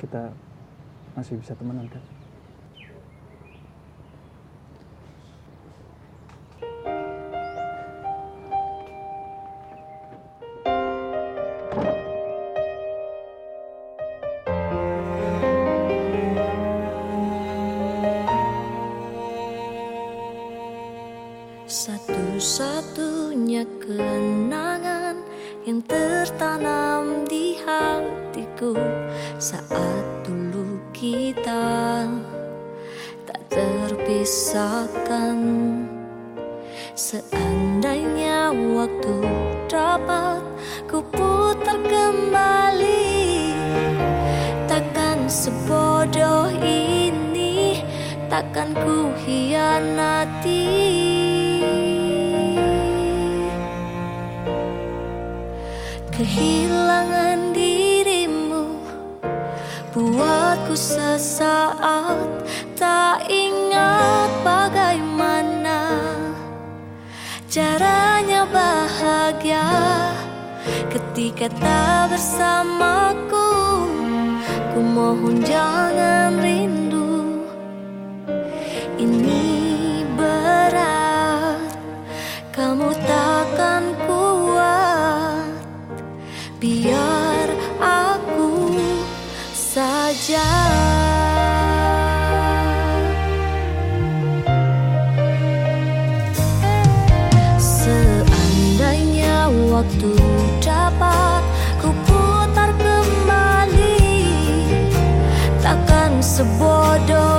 kita masih bisa temenan kan? Satu-satunya kenangan yang tertanam di hatiku saat dulu kita tak terpisahkan. Seandainya waktu dapat ku putar kembali, takkan sebodoh ini, takkan ku hianati. Kehilangan dirimu Buatku sesaat Tak ingat bagaimana Caranya bahagia Ketika tak bersamaku. Ku mohon jangan saja Seandainya waktu dapat kuputar kembali Takkan sebodoh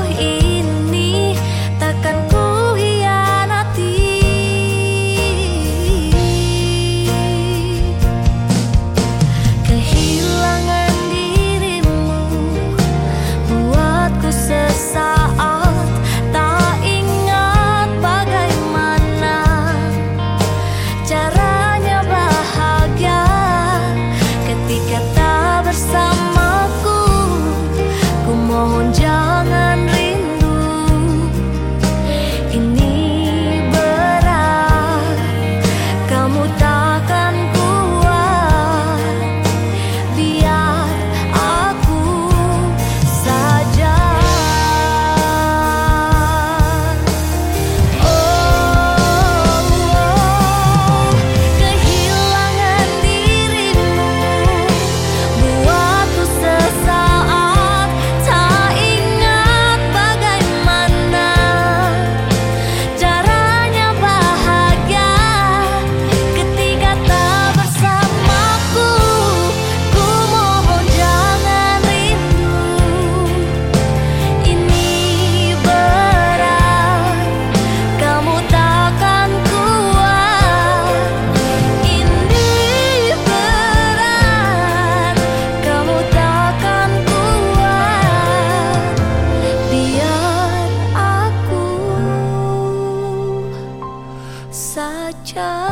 child.